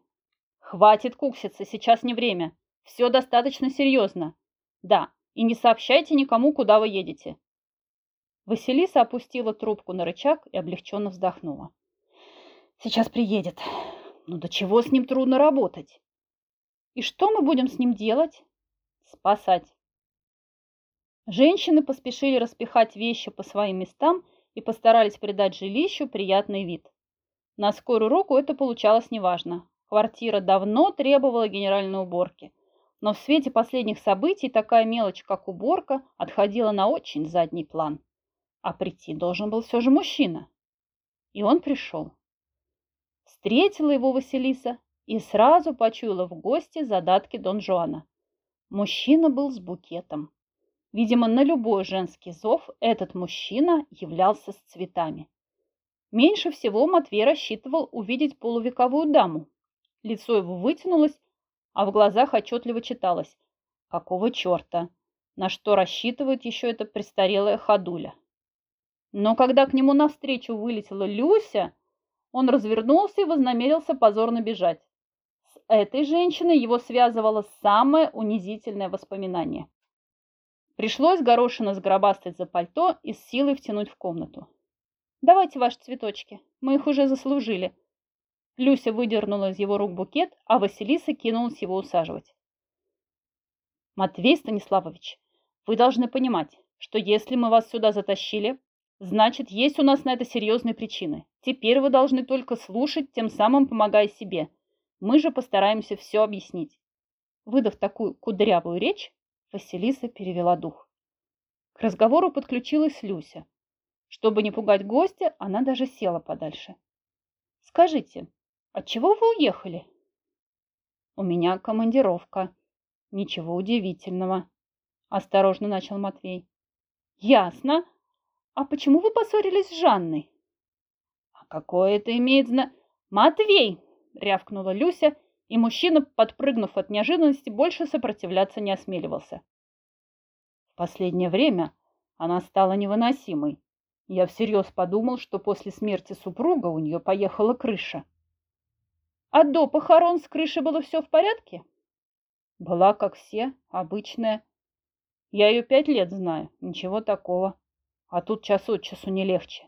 Хватит кукситься, сейчас не время. Все достаточно серьезно. Да, и не сообщайте никому, куда вы едете. Василиса опустила трубку на рычаг и облегченно вздохнула. Сейчас приедет. Ну до чего с ним трудно работать? И что мы будем с ним делать? Спасать. Женщины поспешили распихать вещи по своим местам и постарались придать жилищу приятный вид. На скорую руку это получалось неважно. Квартира давно требовала генеральной уборки. Но в свете последних событий такая мелочь, как уборка, отходила на очень задний план. А прийти должен был все же мужчина. И он пришел. Встретила его Василиса и сразу почуяла в гости задатки Дон Жуана. Мужчина был с букетом. Видимо, на любой женский зов этот мужчина являлся с цветами. Меньше всего Матвей рассчитывал увидеть полувековую даму. Лицо его вытянулось, а в глазах отчетливо читалось «Какого черта? На что рассчитывает еще эта престарелая ходуля?» Но когда к нему навстречу вылетела Люся, он развернулся и вознамерился позорно бежать. Этой женщиной его связывало самое унизительное воспоминание. Пришлось Горошина сгробастать за пальто и с силой втянуть в комнату. «Давайте ваши цветочки, мы их уже заслужили». Люся выдернула из его рук букет, а Василиса кинулась его усаживать. «Матвей Станиславович, вы должны понимать, что если мы вас сюда затащили, значит, есть у нас на это серьезные причины. Теперь вы должны только слушать, тем самым помогая себе. Мы же постараемся все объяснить». Выдав такую кудрявую речь, Василиса перевела дух. К разговору подключилась Люся. Чтобы не пугать гостя, она даже села подальше. «Скажите, от чего вы уехали?» «У меня командировка. Ничего удивительного», – осторожно начал Матвей. «Ясно. А почему вы поссорились с Жанной?» «А какое это имеет зна...» «Матвей!» – рявкнула Люся – и мужчина, подпрыгнув от неожиданности, больше сопротивляться не осмеливался. В последнее время она стала невыносимой. Я всерьез подумал, что после смерти супруга у нее поехала крыша. А до похорон с крышей было все в порядке? Была, как все, обычная. Я ее пять лет знаю, ничего такого. А тут час от часу не легче.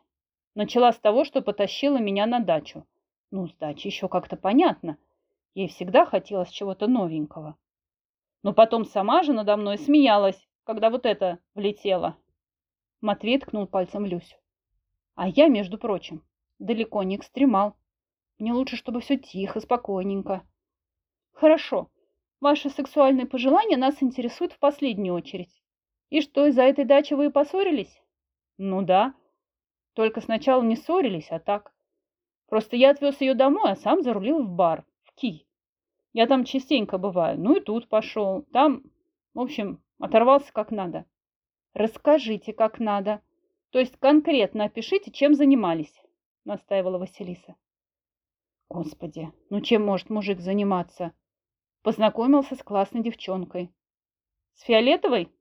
Начала с того, что потащила меня на дачу. Ну, с дачи еще как-то понятно – Ей всегда хотелось чего-то новенького. Но потом сама же надо мной смеялась, когда вот это влетело. Матвей ткнул пальцем в Люсю. А я, между прочим, далеко не экстремал. Мне лучше, чтобы все тихо, спокойненько. Хорошо. Ваши сексуальные пожелания нас интересуют в последнюю очередь. И что, из-за этой дачи вы и поссорились? Ну да. Только сначала не ссорились, а так. Просто я отвез ее домой, а сам зарулил в бар. Ки. Я там частенько бываю. Ну и тут пошел. Там, в общем, оторвался как надо. Расскажите, как надо. То есть конкретно опишите, чем занимались, настаивала Василиса. Господи, ну чем может мужик заниматься? Познакомился с классной девчонкой. С фиолетовой?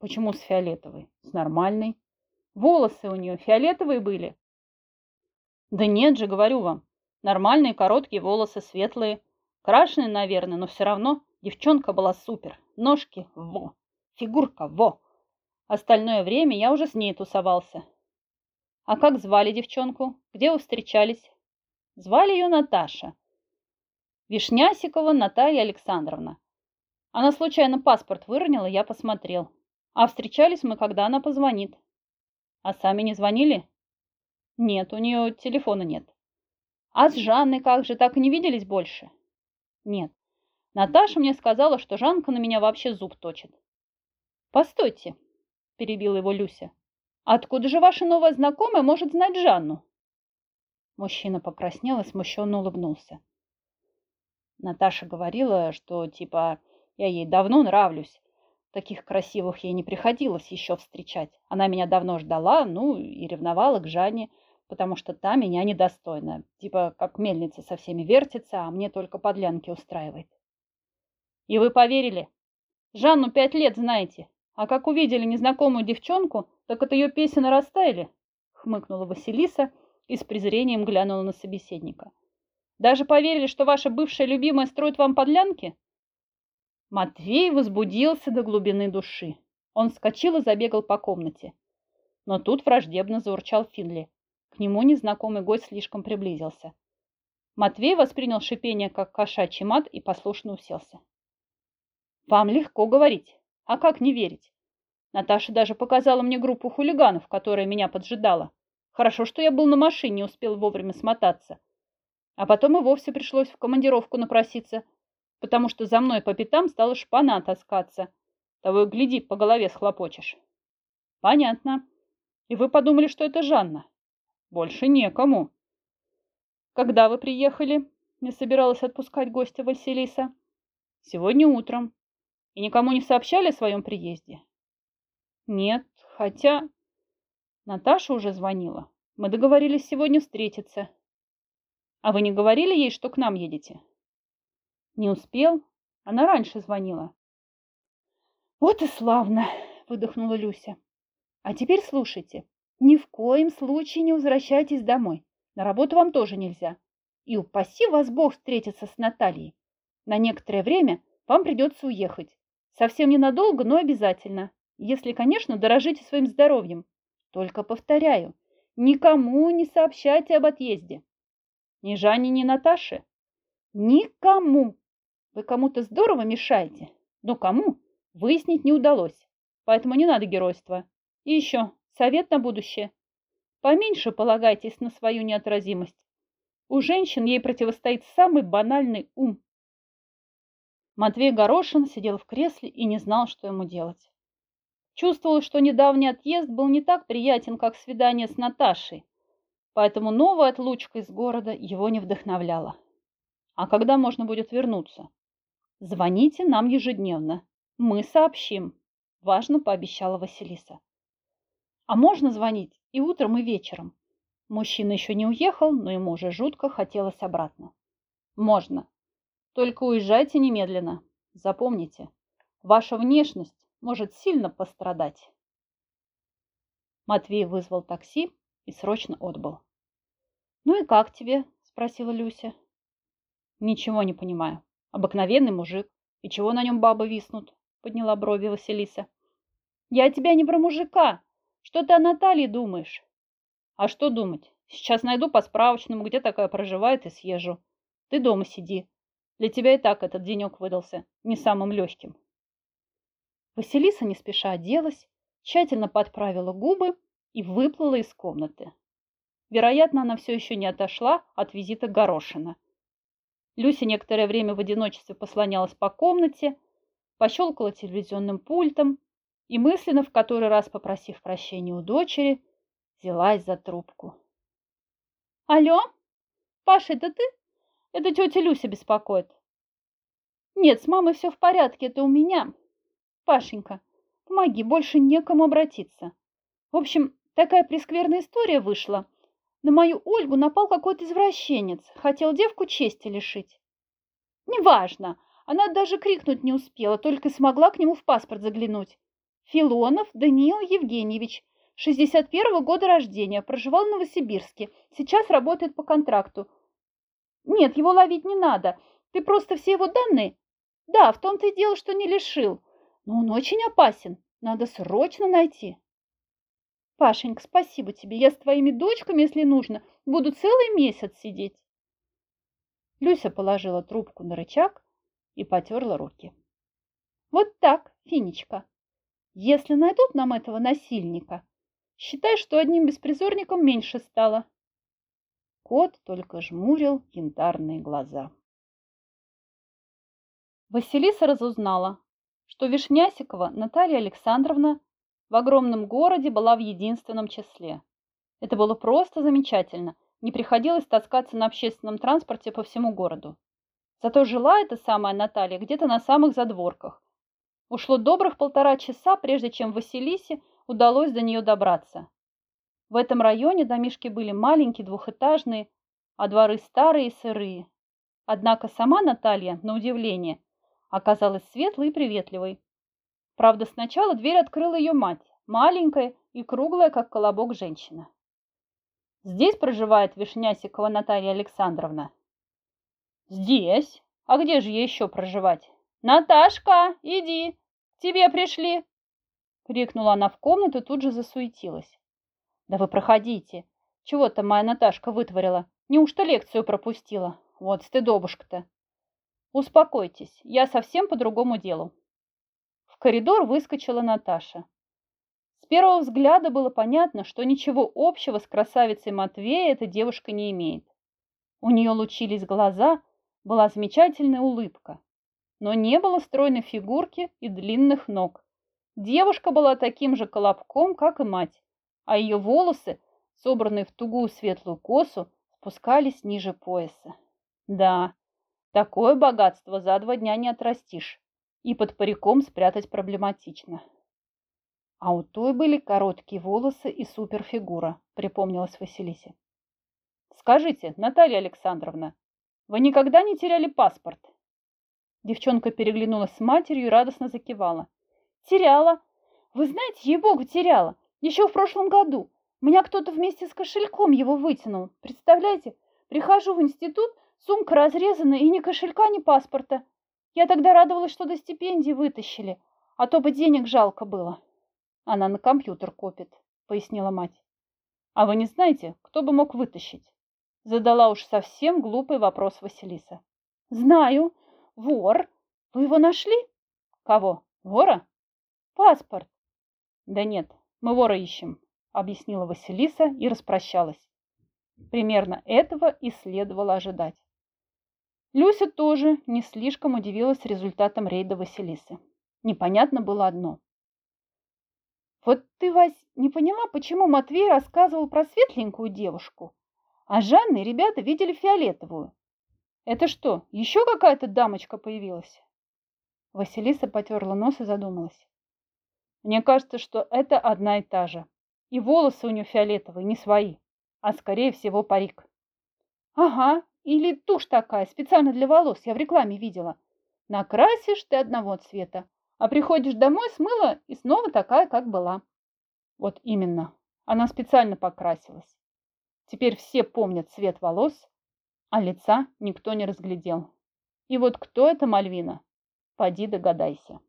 Почему с фиолетовой? С нормальной. Волосы у нее фиолетовые были? Да нет же, говорю вам. Нормальные короткие волосы, светлые. Крашеные, наверное, но все равно девчонка была супер. Ножки – во. Фигурка – во. Остальное время я уже с ней тусовался. А как звали девчонку? Где вы встречались? Звали ее Наташа. Вишнясикова Наталья Александровна. Она случайно паспорт выронила, я посмотрел. А встречались мы, когда она позвонит. А сами не звонили? Нет, у нее телефона нет. А с Жанной как же, так и не виделись больше? Нет. Наташа мне сказала, что Жанка на меня вообще зуб точит. Постойте, перебила его Люся. Откуда же ваша новая знакомая может знать Жанну? Мужчина покраснел и смущенно улыбнулся. Наташа говорила, что типа я ей давно нравлюсь. Таких красивых ей не приходилось еще встречать. Она меня давно ждала, ну и ревновала к Жанне потому что та меня недостойна. Типа как мельница со всеми вертится, а мне только подлянки устраивает. И вы поверили? Жанну пять лет знаете, а как увидели незнакомую девчонку, так от ее песен растаяли, хмыкнула Василиса и с презрением глянула на собеседника. Даже поверили, что ваша бывшая любимая строит вам подлянки? Матвей возбудился до глубины души. Он вскочил и забегал по комнате. Но тут враждебно заурчал Финли. К нему незнакомый гость слишком приблизился. Матвей воспринял шипение как кошачий мат и послушно уселся. «Вам легко говорить. А как не верить? Наташа даже показала мне группу хулиганов, которая меня поджидала. Хорошо, что я был на машине и успел вовремя смотаться. А потом и вовсе пришлось в командировку напроситься, потому что за мной по пятам стала шпана таскаться. Того и гляди, по голове схлопочешь. Понятно. И вы подумали, что это Жанна? Больше некому. Когда вы приехали? Не собиралась отпускать гостя Василиса. Сегодня утром. И никому не сообщали о своем приезде? Нет, хотя... Наташа уже звонила. Мы договорились сегодня встретиться. А вы не говорили ей, что к нам едете? Не успел. Она раньше звонила. Вот и славно, выдохнула Люся. А теперь слушайте. Ни в коем случае не возвращайтесь домой. На работу вам тоже нельзя. И упаси вас Бог встретиться с Натальей. На некоторое время вам придется уехать. Совсем ненадолго, но обязательно. Если, конечно, дорожите своим здоровьем. Только повторяю, никому не сообщайте об отъезде. Ни Жанне, ни Наташе. Никому. Вы кому-то здорово мешаете. Но кому, выяснить не удалось. Поэтому не надо геройства. И еще, совет на будущее. Поменьше полагайтесь на свою неотразимость. У женщин ей противостоит самый банальный ум. Матвей Горошин сидел в кресле и не знал, что ему делать. Чувствовал, что недавний отъезд был не так приятен, как свидание с Наташей, поэтому новая отлучка из города его не вдохновляла. А когда можно будет вернуться? Звоните нам ежедневно. Мы сообщим, важно пообещала Василиса. А можно звонить и утром, и вечером. Мужчина еще не уехал, но ему уже жутко хотелось обратно. Можно. Только уезжайте немедленно. Запомните, ваша внешность может сильно пострадать. Матвей вызвал такси и срочно отбыл. «Ну и как тебе?» – спросила Люся. «Ничего не понимаю. Обыкновенный мужик. И чего на нем бабы виснут?» – подняла брови Василиса. «Я тебя не про мужика. Что ты о Наталье думаешь?» «А что думать? Сейчас найду по справочному, где такая проживает, и съезжу. Ты дома сиди. Для тебя и так этот денек выдался не самым легким». Василиса не спеша оделась, тщательно подправила губы и выплыла из комнаты. Вероятно, она все еще не отошла от визита Горошина. Люся некоторое время в одиночестве послонялась по комнате, пощелкала телевизионным пультом и мысленно, в который раз попросив прощения у дочери, взялась за трубку. «Алло? Паша, это ты? Это тетя Люся беспокоит». «Нет, с мамой все в порядке, это у меня. Пашенька, помоги, больше некому обратиться. В общем, такая прескверная история вышла. На мою Ольгу напал какой-то извращенец, хотел девку чести лишить. Неважно, она даже крикнуть не успела, только смогла к нему в паспорт заглянуть. Филонов Даниил Евгеньевич, 61-го года рождения, проживал в Новосибирске, сейчас работает по контракту. Нет, его ловить не надо, ты просто все его данные... Да, в том-то и дело, что не лишил. Но он очень опасен. Надо срочно найти. Пашенька, спасибо тебе. Я с твоими дочками, если нужно, буду целый месяц сидеть. Люся положила трубку на рычаг и потерла руки. Вот так, Финечка. Если найдут нам этого насильника, считай, что одним беспризорником меньше стало. Кот только жмурил янтарные глаза. Василиса разузнала, что Вишнясикова Наталья Александровна в огромном городе была в единственном числе. Это было просто замечательно, не приходилось таскаться на общественном транспорте по всему городу. Зато жила эта самая Наталья где-то на самых задворках. Ушло добрых полтора часа, прежде чем Василисе удалось до нее добраться. В этом районе домишки были маленькие, двухэтажные, а дворы старые и сырые. Однако сама Наталья, на удивление, оказалась светлой и приветливой. Правда, сначала дверь открыла ее мать, маленькая и круглая, как колобок женщина. «Здесь проживает Вишнясикова Наталья Александровна?» «Здесь? А где же ей еще проживать?» «Наташка, иди! К тебе пришли!» Крикнула она в комнату и тут же засуетилась. «Да вы проходите! Чего там моя Наташка вытворила? Неужто лекцию пропустила? Вот стыдобушка-то!» Успокойтесь, я совсем по другому делу. Коридор выскочила Наташа. С первого взгляда было понятно, что ничего общего с красавицей Матвея эта девушка не имеет. У нее лучились глаза, была замечательная улыбка. Но не было стройной фигурки и длинных ног. Девушка была таким же колобком, как и мать, а ее волосы, собранные в тугую светлую косу, спускались ниже пояса. Да, Такое богатство за два дня не отрастишь. И под париком спрятать проблематично. А у той были короткие волосы и суперфигура, припомнилась Василисе. Скажите, Наталья Александровна, вы никогда не теряли паспорт? Девчонка переглянулась с матерью и радостно закивала. Теряла. Вы знаете, ей-богу, теряла. Еще в прошлом году. Меня кто-то вместе с кошельком его вытянул. Представляете? Прихожу в институт, сумка разрезана и ни кошелька, ни паспорта. Я тогда радовалась, что до стипендии вытащили, а то бы денег жалко было. Она на компьютер копит, пояснила мать. А вы не знаете, кто бы мог вытащить? Задала уж совсем глупый вопрос Василиса. Знаю. Вор. Вы его нашли? Кого? Вора? Паспорт. Да нет, мы вора ищем, объяснила Василиса и распрощалась. Примерно этого и следовало ожидать. Люся тоже не слишком удивилась результатом рейда Василисы. Непонятно было одно. Вот ты, Вась, не поняла, почему Матвей рассказывал про светленькую девушку, а Жанна и ребята видели фиолетовую. Это что, еще какая-то дамочка появилась? Василиса потерла нос и задумалась. Мне кажется, что это одна и та же. И волосы у нее фиолетовые, не свои, а скорее всего парик. Ага, или тушь такая, специально для волос, я в рекламе видела. Накрасишь ты одного цвета, а приходишь домой, смыла и снова такая, как была. Вот именно, она специально покрасилась. Теперь все помнят цвет волос, а лица никто не разглядел. И вот кто это Мальвина? Поди догадайся.